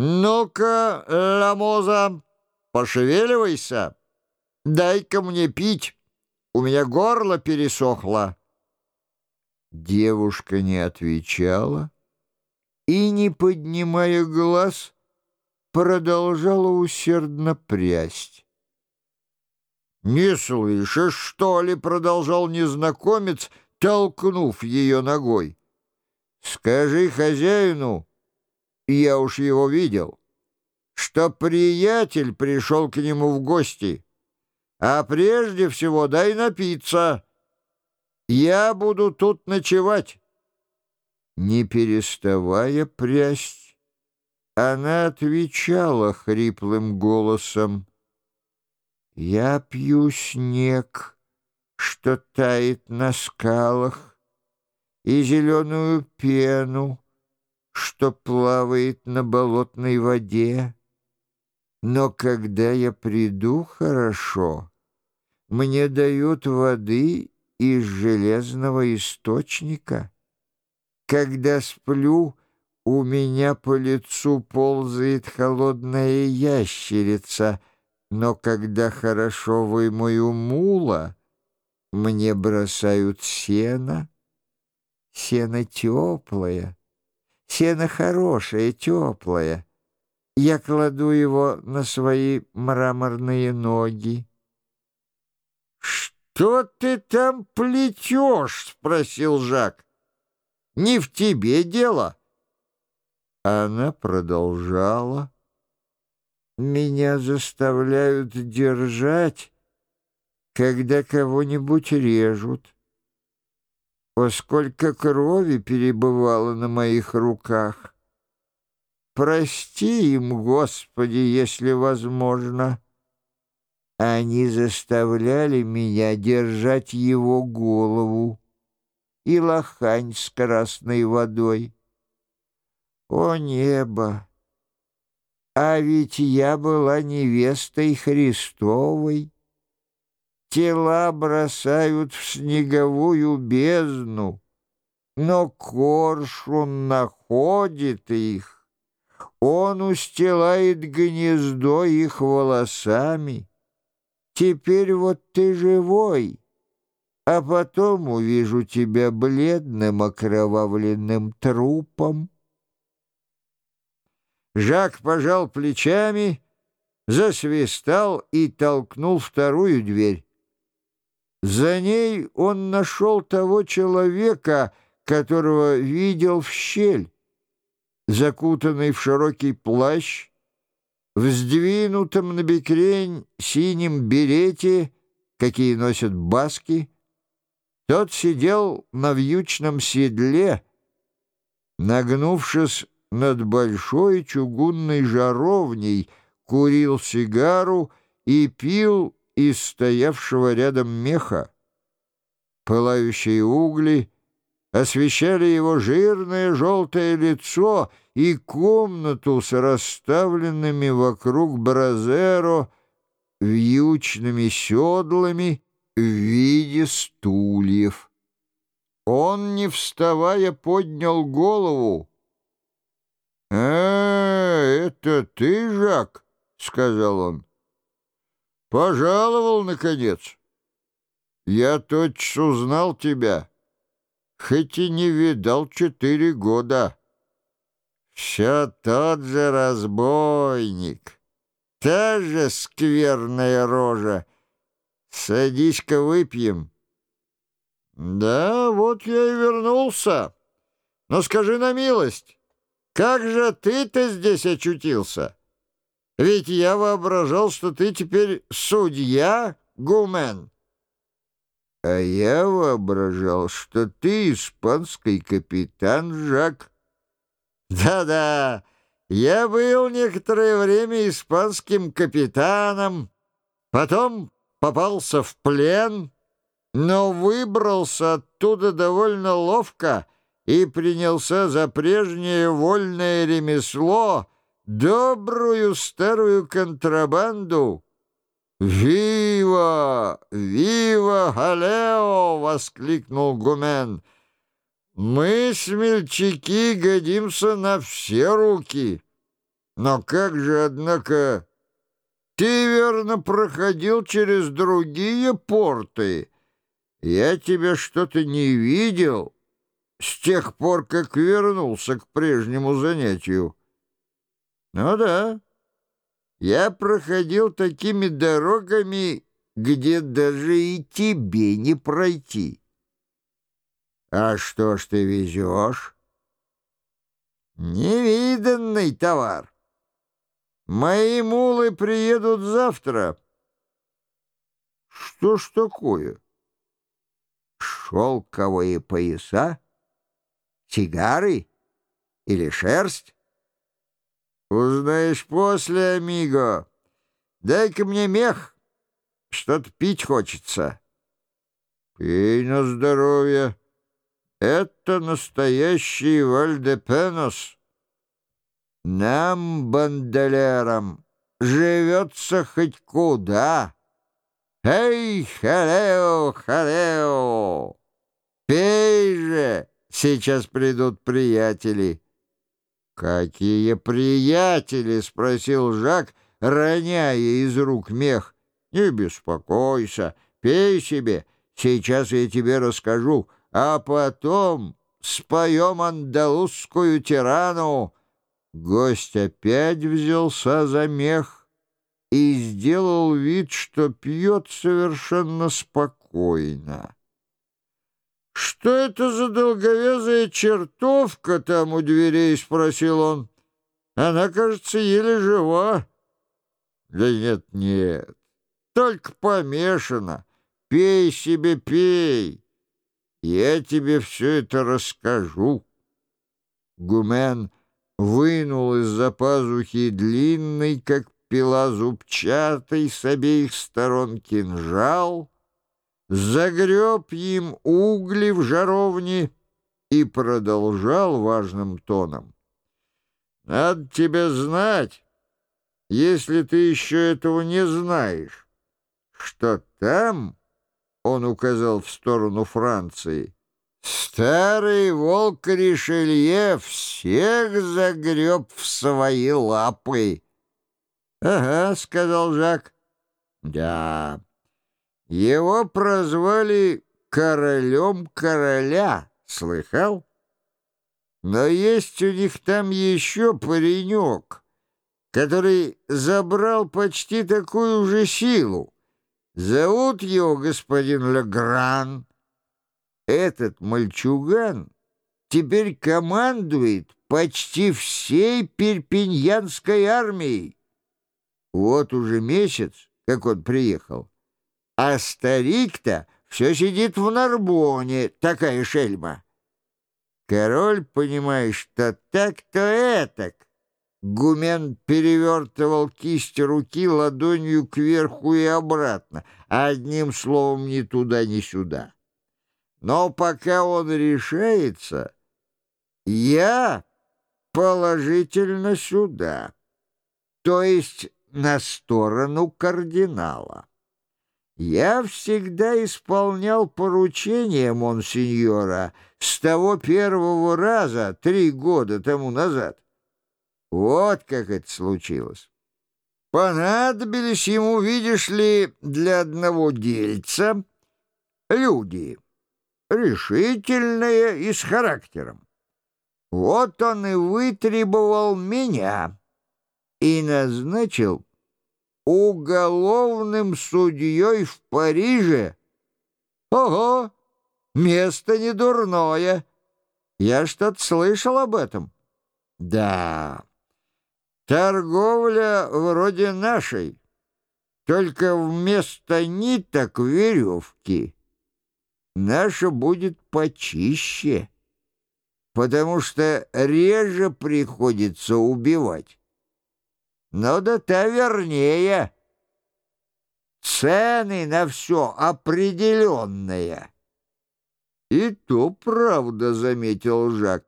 «Ну-ка, Ламоза, пошевеливайся, дай-ка мне пить, у меня горло пересохло». Девушка не отвечала и, не поднимая глаз, продолжала усердно прясть. «Не слышишь, что ли?» — продолжал незнакомец, толкнув ее ногой. «Скажи хозяину, я уж его видел, что приятель пришел к нему в гости, а прежде всего дай напиться. Я буду тут ночевать». Не переставая прясть, она отвечала хриплым голосом. Я пью снег, что тает на скалах, И зеленую пену, что плавает на болотной воде. Но когда я приду хорошо, Мне дают воды из железного источника. Когда сплю, у меня по лицу ползает холодная ящерица — но когда хорошо вымою мула, мне бросают сено. Сено теплое, сено хорошее, теплое. Я кладу его на свои мраморные ноги. «Что ты там плетешь?» — спросил Жак. «Не в тебе дело». Она продолжала. Меня заставляют держать, когда кого-нибудь режут. О, сколько крови перебывало на моих руках! Прости им, Господи, если возможно. Они заставляли меня держать его голову и лохань с красной водой. О, небо! А ведь я была невестой Христовой. Тела бросают в снеговую бездну, но коршун находит их. Он устилает гнездо их волосами. Теперь вот ты живой, а потом увижу тебя бледным окровавленным трупом. Жак пожал плечами, засвистал и толкнул вторую дверь. За ней он нашел того человека, которого видел в щель, закутанный в широкий плащ, в на бекрень синем берете, какие носят баски. Тот сидел на вьючном седле, нагнувшись над большой чугунной жаровней, курил сигару и пил из стоявшего рядом меха. Пылающие угли освещали его жирное желтое лицо и комнату с расставленными вокруг бразеро вьючными седлами в виде стульев. Он, не вставая, поднял голову, «А, это ты, Жак?» — сказал он. «Пожаловал, наконец. Я тотчас узнал тебя, хоть и не видал четыре года. Все тот же разбойник, та же скверная рожа. Садись-ка выпьем». «Да, вот я и вернулся. Но скажи на милость». Как же ты-то здесь очутился? Ведь я воображал, что ты теперь судья, Гумен. А я воображал, что ты испанский капитан Жак. Да-да, я был некоторое время испанским капитаном, потом попался в плен, но выбрался оттуда довольно ловко — и принялся за прежнее вольное ремесло, добрую старую контрабанду. «Вива! Вива Галео!» — воскликнул Гумен. «Мы, смельчаки, годимся на все руки. Но как же, однако, ты верно проходил через другие порты. Я тебя что-то не видел с тех пор, как вернулся к прежнему занятию. Ну да, я проходил такими дорогами, где даже и тебе не пройти. А что ж ты везешь? Невиданный товар. Мои мулы приедут завтра. Что ж такое? Шелковые пояса? Сигары? Или шерсть? Узнаешь после, амиго. Дай-ка мне мех. Что-то пить хочется. Пей на здоровье. Это настоящий Вальдепенос. Нам, бандолерам, живется хоть куда. Эй, халео, халео! Пей же, сейчас придут приятели. «Какие приятели?» — спросил Жак, роняя из рук мех. «Не беспокойся, пей себе, сейчас я тебе расскажу, а потом споем андалузскую тирану». Гость опять взялся за мех и сделал вид, что пьет совершенно спокойно. «Что это за долговязая чертовка там у дверей?» — спросил он. «Она, кажется, еле жива». «Да нет, нет, только помешана. Пей себе, пей. Я тебе все это расскажу». Гумен вынул из-за пазухи длинный, как пила зубчатый, с обеих сторон кинжал, загреб им угли в жаровне и продолжал важным тоном. «Надо тебе знать, если ты еще этого не знаешь, что там, — он указал в сторону Франции, — старый волк Ришелье всех загреб в свои лапы». «Ага», — сказал Жак. «Да». Его прозвали королем короля, слыхал? Но есть у них там еще паренек, который забрал почти такую же силу. Зовут его господин Легран. Этот мальчуган теперь командует почти всей перпиньянской армией. Вот уже месяц, как он приехал. А старик-то все сидит в Нарбоне, такая шельма. Король, понимаешь, то так, то этак. Гумен перевертывал кисть руки ладонью кверху и обратно, одним словом ни туда, ни сюда. Но пока он решается, я положительно сюда, то есть на сторону кардинала. Я всегда исполнял поручения монсеньора с того первого раза три года тому назад. Вот как это случилось. Понадобились ему, видишь ли, для одного дельца люди, решительные и с характером. Вот он и вытребовал меня и назначил уголовным судьей в Париже. Ого, место не дурное. Я что-то слышал об этом. Да, торговля вроде нашей, только вместо ниток веревки. Наша будет почище, потому что реже приходится убивать. Но да та вернее. Цены на все определенные. И то правда, заметил Жак.